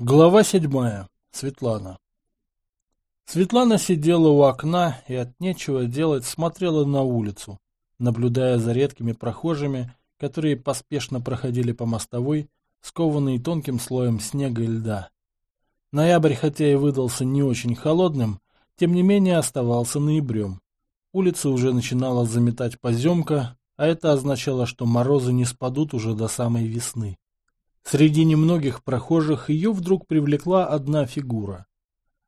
Глава седьмая. Светлана. Светлана сидела у окна и от нечего делать смотрела на улицу, наблюдая за редкими прохожими, которые поспешно проходили по мостовой, скованные тонким слоем снега и льда. Ноябрь, хотя и выдался не очень холодным, тем не менее оставался ноябрем. Улица уже начинала заметать поземка, а это означало, что морозы не спадут уже до самой весны. Среди немногих прохожих ее вдруг привлекла одна фигура.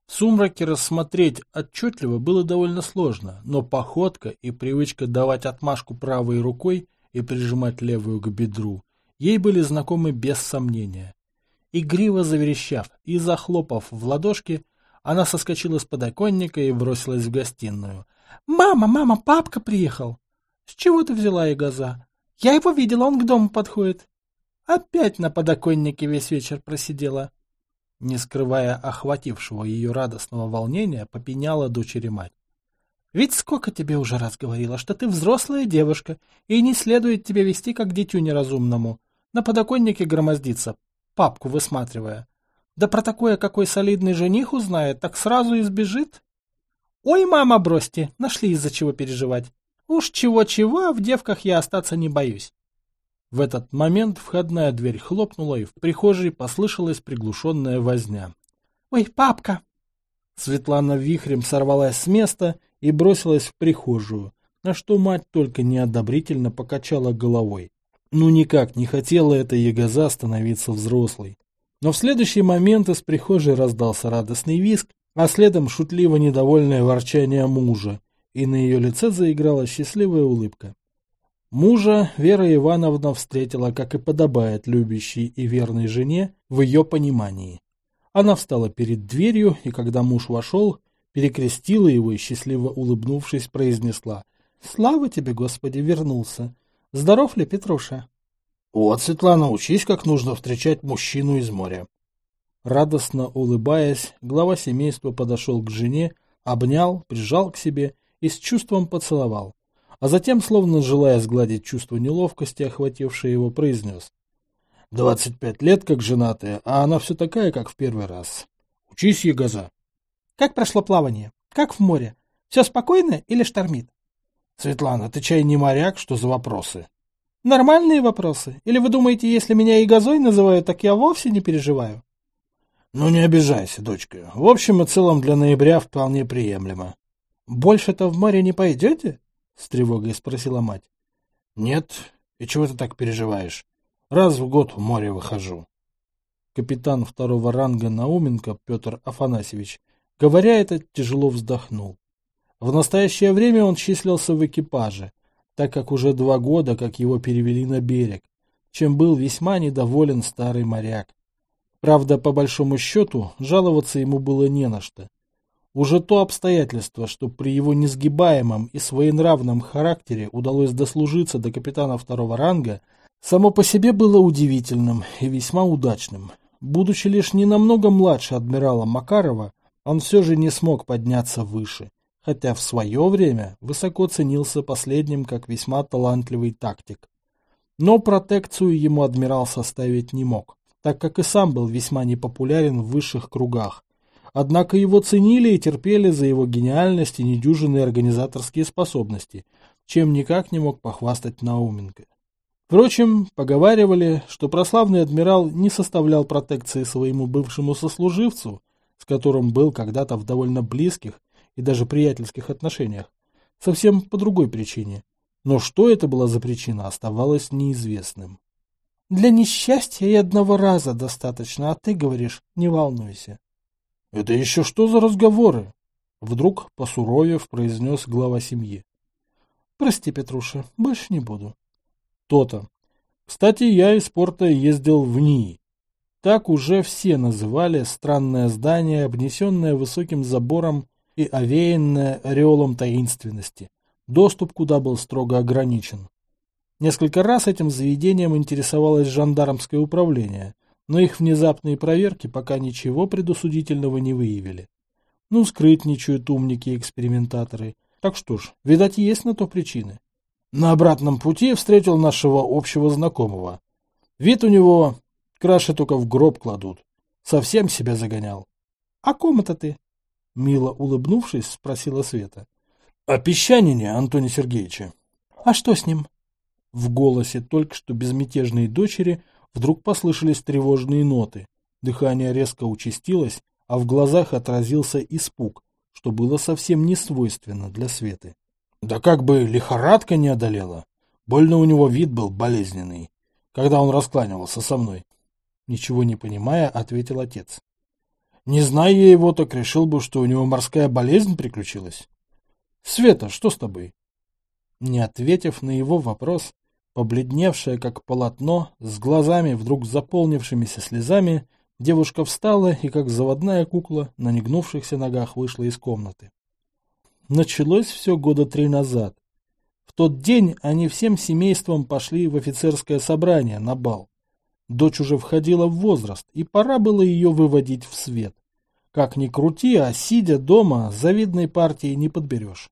В сумраке рассмотреть отчетливо было довольно сложно, но походка и привычка давать отмашку правой рукой и прижимать левую к бедру ей были знакомы без сомнения. Игриво заверещав и захлопав в ладошки, она соскочила с подоконника и бросилась в гостиную. «Мама, мама, папка приехал!» «С чего ты взяла, Ягоза?» «Я его видела, он к дому подходит». Опять на подоконнике весь вечер просидела. Не скрывая охватившего ее радостного волнения, попеняла дочери мать. Ведь сколько тебе уже раз говорила, что ты взрослая девушка, и не следует тебе вести как дитю неразумному. На подоконнике громоздиться, папку высматривая. Да про такое какой солидный жених узнает, так сразу избежит. Ой, мама, бросьте, нашли из-за чего переживать. Уж чего-чего, а в девках я остаться не боюсь. В этот момент входная дверь хлопнула, и в прихожей послышалась приглушенная возня. «Ой, папка!» Светлана вихрем сорвалась с места и бросилась в прихожую, на что мать только неодобрительно покачала головой. Ну никак не хотела эта ягоза становиться взрослой. Но в следующий момент из прихожей раздался радостный визг, а следом шутливо недовольное ворчание мужа, и на ее лице заиграла счастливая улыбка. Мужа Вера Ивановна встретила, как и подобает любящей и верной жене, в ее понимании. Она встала перед дверью, и когда муж вошел, перекрестила его и, счастливо улыбнувшись, произнесла «Слава тебе, Господи, вернулся! Здоров ли, Петруша?» «Вот, Светлана, учись, как нужно встречать мужчину из моря». Радостно улыбаясь, глава семейства подошел к жене, обнял, прижал к себе и с чувством поцеловал а затем, словно желая сгладить чувство неловкости, охватившее его, произнес. «Двадцать пять лет как женатая, а она все такая, как в первый раз. Учись, Егоза». «Как прошло плавание? Как в море? Все спокойно или штормит?» «Светлана, ты чай не моряк? Что за вопросы?» «Нормальные вопросы. Или вы думаете, если меня Егозой называют, так я вовсе не переживаю?» «Ну не обижайся, дочка. В общем и целом для ноября вполне приемлемо». «Больше-то в море не пойдете?» — с тревогой спросила мать. — Нет. И чего ты так переживаешь? Раз в год в море выхожу. Капитан второго ранга Науменко Петр Афанасьевич, говоря это, тяжело вздохнул. В настоящее время он числился в экипаже, так как уже два года, как его перевели на берег, чем был весьма недоволен старый моряк. Правда, по большому счету, жаловаться ему было не на что. Уже то обстоятельство, что при его несгибаемом и своенравном характере удалось дослужиться до капитана второго ранга, само по себе было удивительным и весьма удачным. Будучи лишь не намного младше адмирала Макарова, он все же не смог подняться выше, хотя в свое время высоко ценился последним как весьма талантливый тактик. Но протекцию ему адмирал составить не мог, так как и сам был весьма непопулярен в высших кругах, Однако его ценили и терпели за его гениальность и недюжинные организаторские способности, чем никак не мог похвастать Науменко. Впрочем, поговаривали, что прославный адмирал не составлял протекции своему бывшему сослуживцу, с которым был когда-то в довольно близких и даже приятельских отношениях, совсем по другой причине. Но что это была за причина, оставалось неизвестным. «Для несчастья и одного раза достаточно, а ты говоришь, не волнуйся». «Это еще что за разговоры?» Вдруг, посуровев, произнес глава семьи. «Прости, Петруша, больше не буду». «То-то. Кстати, я из порта ездил в НИИ. Так уже все называли странное здание, обнесенное высоким забором и овеянное ореолом таинственности, доступ куда был строго ограничен. Несколько раз этим заведением интересовалось жандармское управление – но их внезапные проверки пока ничего предусудительного не выявили. Ну, скрытничают умники и экспериментаторы. Так что ж, видать, есть на то причины. На обратном пути встретил нашего общего знакомого. Вид у него краше только в гроб кладут. Совсем себя загонял. — О ком это ты? — мило улыбнувшись, спросила Света. — О песчанине Антоне Сергеевиче. — А что с ним? В голосе только что безмятежной дочери вдруг послышались тревожные ноты. Дыхание резко участилось, а в глазах отразился испуг, что было совсем не свойственно для Светы. Да как бы лихорадка не одолела. Больно у него вид был болезненный, когда он раскланивался со мной. Ничего не понимая, ответил отец. Не зная я его, так решил бы, что у него морская болезнь приключилась. Света, что с тобой? Не ответив на его вопрос, побледневшая как полотно, с глазами вдруг заполнившимися слезами, девушка встала и, как заводная кукла, на негнувшихся ногах вышла из комнаты. Началось все года три назад. В тот день они всем семейством пошли в офицерское собрание на бал. Дочь уже входила в возраст, и пора было ее выводить в свет. Как ни крути, а сидя дома, завидной партии не подберешь.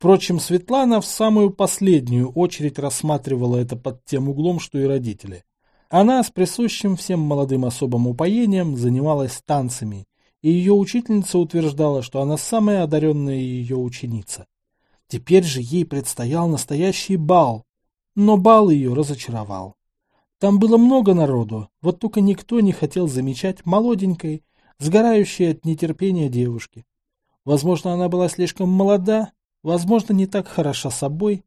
Впрочем, Светлана в самую последнюю очередь рассматривала это под тем углом, что и родители. Она с присущим всем молодым особым упоением занималась танцами, и ее учительница утверждала, что она самая одаренная ее ученица. Теперь же ей предстоял настоящий бал, но бал ее разочаровал. Там было много народу, вот только никто не хотел замечать молоденькой, сгорающей от нетерпения девушки. Возможно, она была слишком молода, возможно, не так хороша собой.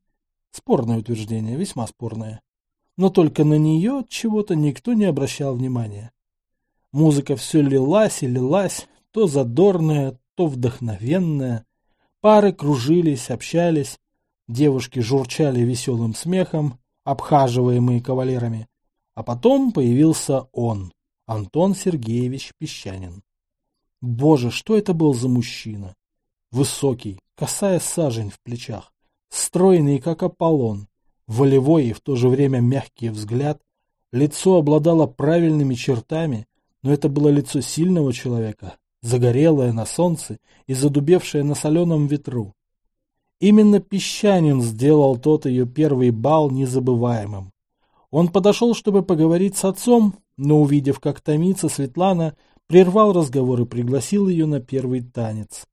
Спорное утверждение, весьма спорное. Но только на нее чего-то никто не обращал внимания. Музыка все лилась и лилась, то задорная, то вдохновенная. Пары кружились, общались, девушки журчали веселым смехом, обхаживаемые кавалерами. А потом появился он, Антон Сергеевич Песчанин. Боже, что это был за мужчина! Высокий, косая сажень в плечах, стройный, как Аполлон, волевой и в то же время мягкий взгляд, лицо обладало правильными чертами, но это было лицо сильного человека, загорелое на солнце и задубевшее на соленом ветру. Именно Песчанин сделал тот ее первый бал незабываемым. Он подошел, чтобы поговорить с отцом, но, увидев, как томится Светлана, прервал разговор и пригласил ее на первый танец.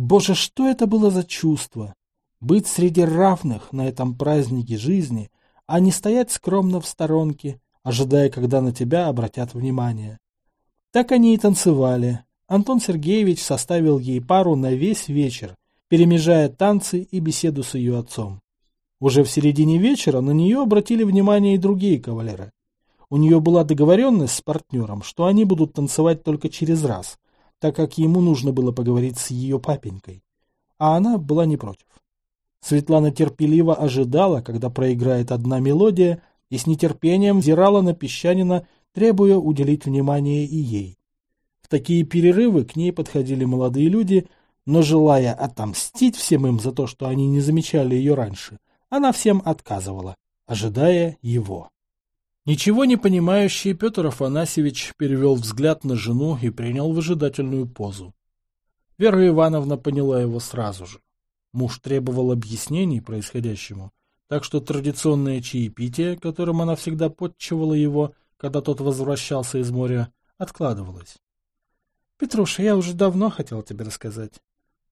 Боже, что это было за чувство? Быть среди равных на этом празднике жизни, а не стоять скромно в сторонке, ожидая, когда на тебя обратят внимание. Так они и танцевали. Антон Сергеевич составил ей пару на весь вечер, перемежая танцы и беседу с ее отцом. Уже в середине вечера на нее обратили внимание и другие кавалеры. У нее была договоренность с партнером, что они будут танцевать только через раз, так как ему нужно было поговорить с ее папенькой. А она была не против. Светлана терпеливо ожидала, когда проиграет одна мелодия, и с нетерпением взирала на песчанина, требуя уделить внимание и ей. В такие перерывы к ней подходили молодые люди, но желая отомстить всем им за то, что они не замечали ее раньше, она всем отказывала, ожидая его. Ничего не понимающий Петр Афанасьевич перевел взгляд на жену и принял выжидательную позу. Вера Ивановна поняла его сразу же. Муж требовал объяснений происходящему, так что традиционное чаепитие, которым она всегда подчивала его, когда тот возвращался из моря, откладывалось. — Петруша, я уже давно хотел тебе рассказать.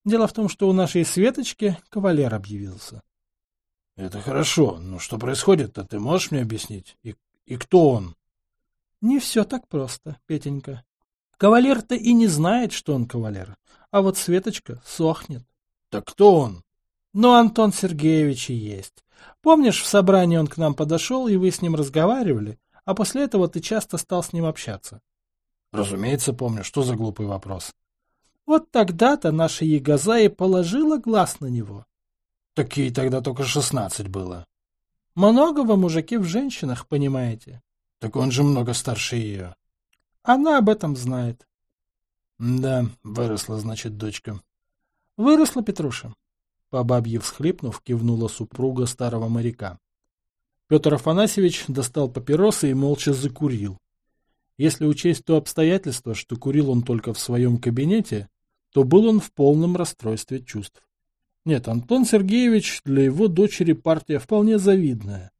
Дело в том, что у нашей Светочки кавалер объявился. Это хорошо, но что происходит-то, ты можешь мне объяснить? И, и кто он? Не все так просто, Петенька. Кавалер-то и не знает, что он кавалер, а вот Светочка сохнет. Так кто он? Ну, Антон Сергеевич и есть. Помнишь, в собрании он к нам подошел, и вы с ним разговаривали, а после этого ты часто стал с ним общаться? Разумеется, помню. Что за глупый вопрос? Вот тогда-то наша Егоза и положила глаз на него. Так ей тогда только шестнадцать было. Много вы, мужики, в женщинах, понимаете? Так он же много старше ее. Она об этом знает. Да, выросла, значит, дочка. Выросла, Петруша. По бабье всхлипнув, кивнула супруга старого моряка. Петр Афанасьевич достал папиросы и молча закурил. Если учесть то обстоятельство, что курил он только в своем кабинете, то был он в полном расстройстве чувств. Нет, Антон Сергеевич для его дочери партия вполне завидная.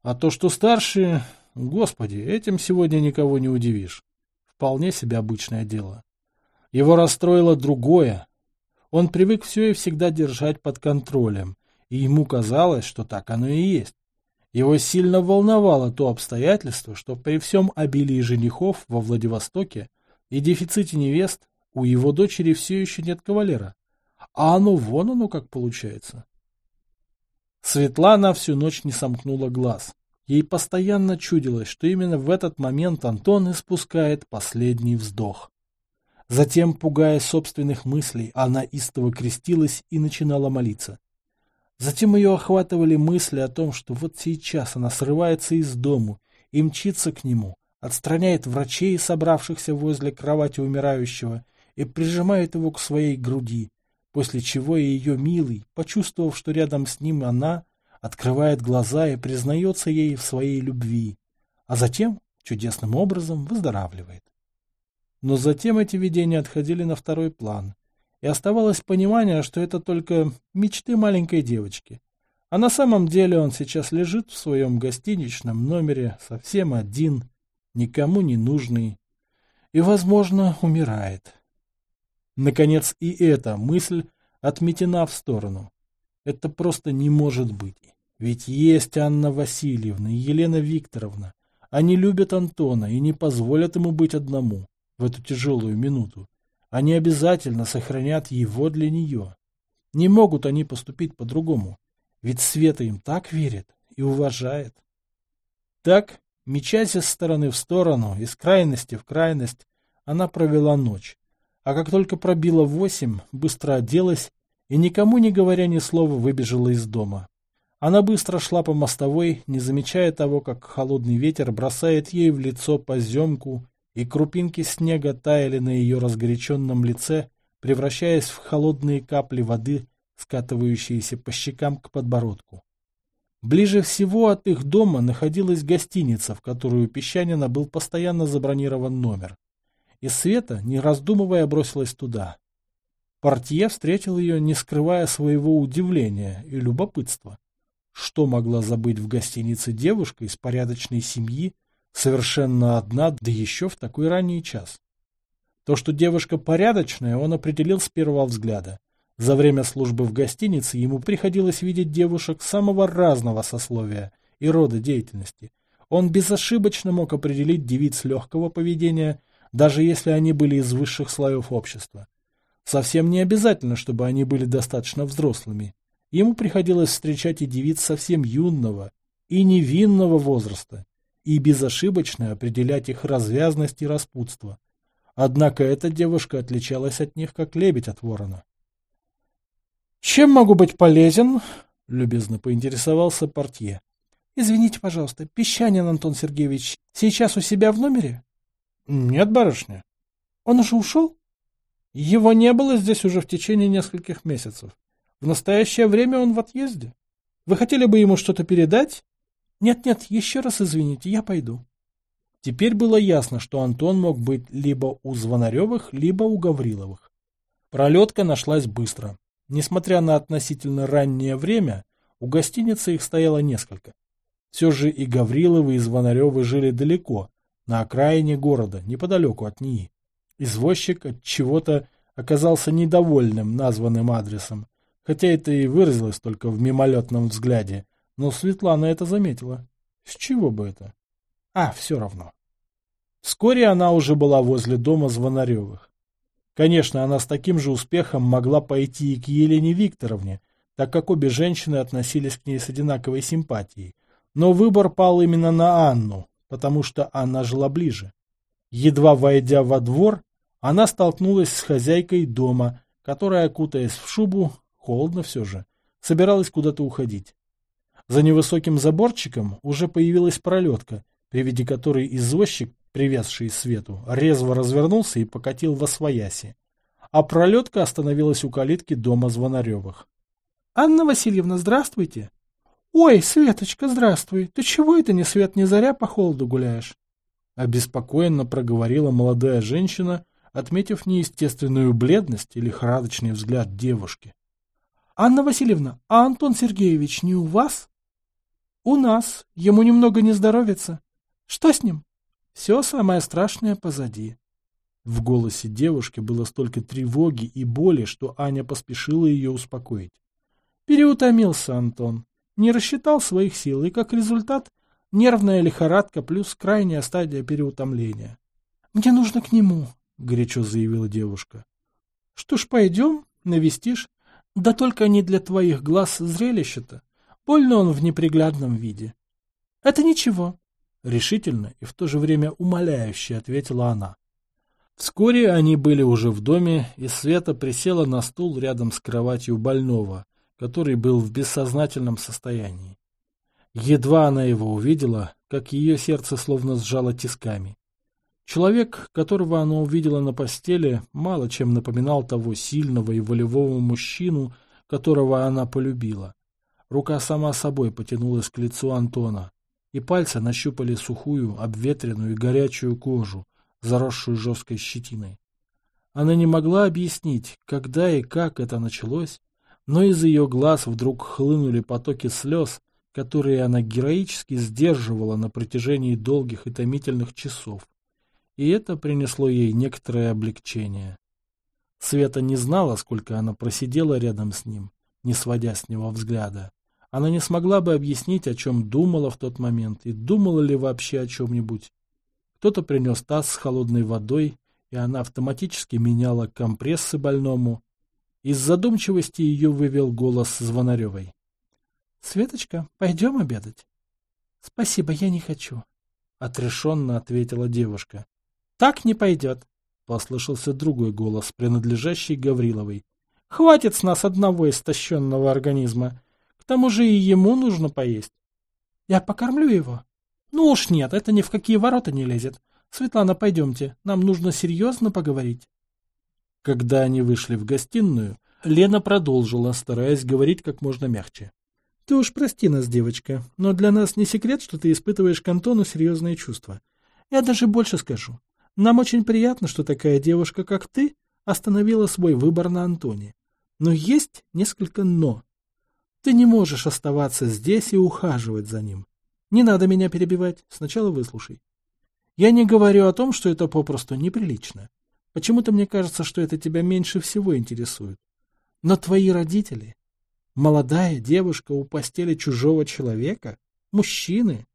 А то, что старше, господи, этим сегодня никого не удивишь. вполне себе обычное дело. Его расстроило другое. Он привык все и всегда держать под контролем, и ему казалось, что так оно и есть. Его сильно волновало то обстоятельство, что при всем обилии женихов во Владивостоке и дефиците невест у его дочери все еще нет кавалера. А оно вон оно как получается. Светлана всю ночь не сомкнула глаз. Ей постоянно чудилось, что именно в этот момент Антон испускает последний вздох. Затем, пугая собственных мыслей, она истово крестилась и начинала молиться. Затем ее охватывали мысли о том, что вот сейчас она срывается из дому и мчится к нему, отстраняет врачей, собравшихся возле кровати умирающего, и прижимает его к своей груди, после чего ее милый, почувствовав, что рядом с ним она, открывает глаза и признается ей в своей любви, а затем чудесным образом выздоравливает. Но затем эти видения отходили на второй план, и оставалось понимание, что это только мечты маленькой девочки. А на самом деле он сейчас лежит в своем гостиничном номере совсем один, никому не нужный, и, возможно, умирает. Наконец и эта мысль отметена в сторону. Это просто не может быть. Ведь есть Анна Васильевна и Елена Викторовна. Они любят Антона и не позволят ему быть одному в эту тяжелую минуту. Они обязательно сохранят его для нее. Не могут они поступить по-другому. Ведь Света им так верит и уважает. Так, мечась из стороны в сторону, из крайности в крайность, она провела ночь а как только пробило восемь, быстро оделась и, никому не говоря ни слова, выбежала из дома. Она быстро шла по мостовой, не замечая того, как холодный ветер бросает ей в лицо поземку, и крупинки снега таяли на ее разгоряченном лице, превращаясь в холодные капли воды, скатывающиеся по щекам к подбородку. Ближе всего от их дома находилась гостиница, в которую у Песчанина был постоянно забронирован номер и Света, не раздумывая, бросилась туда. Портье встретил ее, не скрывая своего удивления и любопытства. Что могла забыть в гостинице девушка из порядочной семьи, совершенно одна, да еще в такой ранний час? То, что девушка порядочная, он определил с первого взгляда. За время службы в гостинице ему приходилось видеть девушек самого разного сословия и рода деятельности. Он безошибочно мог определить девиц легкого поведения даже если они были из высших слоев общества. Совсем не обязательно, чтобы они были достаточно взрослыми. Ему приходилось встречать и девиц совсем юного и невинного возраста, и безошибочно определять их развязность и распутство. Однако эта девушка отличалась от них, как лебедь от ворона. «Чем могу быть полезен?» — любезно поинтересовался портье. «Извините, пожалуйста, Песчанин Антон Сергеевич сейчас у себя в номере?» Нет, барышня. Он уже ушел? Его не было здесь уже в течение нескольких месяцев. В настоящее время он в отъезде. Вы хотели бы ему что-то передать? Нет-нет, еще раз извините, я пойду. Теперь было ясно, что Антон мог быть либо у Звонаревых, либо у Гавриловых. Пролетка нашлась быстро. Несмотря на относительно раннее время, у гостиницы их стояло несколько. Все же и Гавриловы, и Звонаревы жили далеко, на окраине города, неподалеку от НИИ. Извозчик от чего-то оказался недовольным названным адресом, хотя это и выразилось только в мимолетном взгляде, но Светлана это заметила. С чего бы это? А, все равно. Вскоре она уже была возле дома Звонаревых. Конечно, она с таким же успехом могла пойти и к Елене Викторовне, так как обе женщины относились к ней с одинаковой симпатией. Но выбор пал именно на Анну, потому что она жила ближе. Едва войдя во двор, она столкнулась с хозяйкой дома, которая, кутаясь в шубу, холодно все же, собиралась куда-то уходить. За невысоким заборчиком уже появилась пролетка, при виде которой извозчик, привязший свету, резво развернулся и покатил во свояси. А пролетка остановилась у калитки дома Звонаревых. — Анна Васильевна, здравствуйте! «Ой, Светочка, здравствуй! Ты чего это ни свет ни заря по холоду гуляешь?» Обеспокоенно проговорила молодая женщина, отметив неестественную бледность и лихорадочный взгляд девушки. «Анна Васильевна, а Антон Сергеевич не у вас?» «У нас. Ему немного не здоровится. Что с ним?» «Все самое страшное позади. В голосе девушки было столько тревоги и боли, что Аня поспешила ее успокоить. Переутомился Антон, не рассчитал своих сил, и как результат нервная лихорадка плюс крайняя стадия переутомления. «Мне нужно к нему», — горячо заявила девушка. «Что ж, пойдем, навестишь. Да только не для твоих глаз зрелище-то. Больно он в неприглядном виде». «Это ничего», — решительно и в то же время умоляюще ответила она. Вскоре они были уже в доме, и Света присела на стул рядом с кроватью больного, который был в бессознательном состоянии. Едва она его увидела, как ее сердце словно сжало тисками. Человек, которого она увидела на постели, мало чем напоминал того сильного и волевого мужчину, которого она полюбила. Рука сама собой потянулась к лицу Антона, и пальцы нащупали сухую, обветренную и горячую кожу, заросшую жесткой щетиной. Она не могла объяснить, когда и как это началось, но из ее глаз вдруг хлынули потоки слез, которые она героически сдерживала на протяжении долгих и томительных часов. И это принесло ей некоторое облегчение. Света не знала, сколько она просидела рядом с ним, не сводя с него взгляда. Она не смогла бы объяснить, о чем думала в тот момент, и думала ли вообще о чем-нибудь. Кто-то принес таз с холодной водой, и она автоматически меняла компрессы больному. Из задумчивости ее вывел голос Звонаревой. — Светочка, пойдем обедать? — Спасибо, я не хочу, — отрешенно ответила девушка. — Так не пойдет, — послышался другой голос, принадлежащий Гавриловой. — Хватит с нас одного истощенного организма. К тому же и ему нужно поесть. — Я покормлю его, ну уж нет, это ни в какие ворота не лезет. Светлана, пойдемте, нам нужно серьезно поговорить. Когда они вышли в гостиную, Лена продолжила, стараясь говорить как можно мягче. Ты уж прости нас, девочка, но для нас не секрет, что ты испытываешь к Антону серьезные чувства. Я даже больше скажу. Нам очень приятно, что такая девушка, как ты, остановила свой выбор на Антоне. Но есть несколько «но». Ты не можешь оставаться здесь и ухаживать за ним. Не надо меня перебивать, сначала выслушай. Я не говорю о том, что это попросту неприлично. Почему-то мне кажется, что это тебя меньше всего интересует. Но твои родители, молодая девушка у постели чужого человека, мужчины.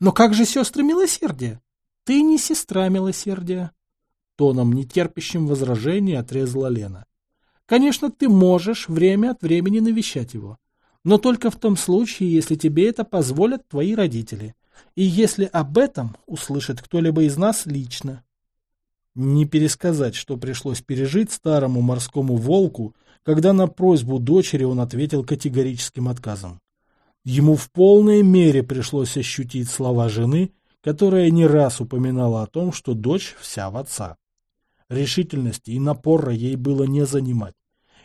Но как же сестры милосердия? Ты не сестра милосердия. Тоном, нетерпящим возражений, отрезала Лена. Конечно, ты можешь время от времени навещать его но только в том случае, если тебе это позволят твои родители, и если об этом услышит кто-либо из нас лично. Не пересказать, что пришлось пережить старому морскому волку, когда на просьбу дочери он ответил категорическим отказом. Ему в полной мере пришлось ощутить слова жены, которая не раз упоминала о том, что дочь вся в отца. Решительности и напора ей было не занимать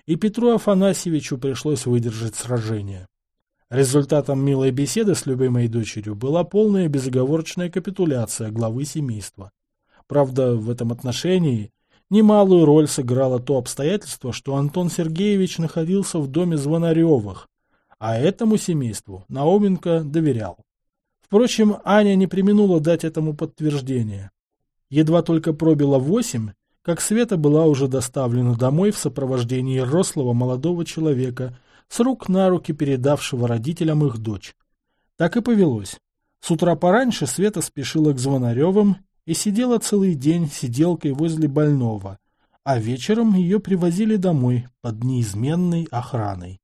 и Петру Афанасьевичу пришлось выдержать сражение. Результатом милой беседы с любимой дочерью была полная безоговорочная капитуляция главы семейства. Правда, в этом отношении немалую роль сыграло то обстоятельство, что Антон Сергеевич находился в доме Звонаревых, а этому семейству Науменко доверял. Впрочем, Аня не применула дать этому подтверждение. Едва только пробило восемь, как Света была уже доставлена домой в сопровождении рослого молодого человека, с рук на руки передавшего родителям их дочь. Так и повелось. С утра пораньше Света спешила к Звонаревым и сидела целый день сиделкой возле больного, а вечером ее привозили домой под неизменной охраной.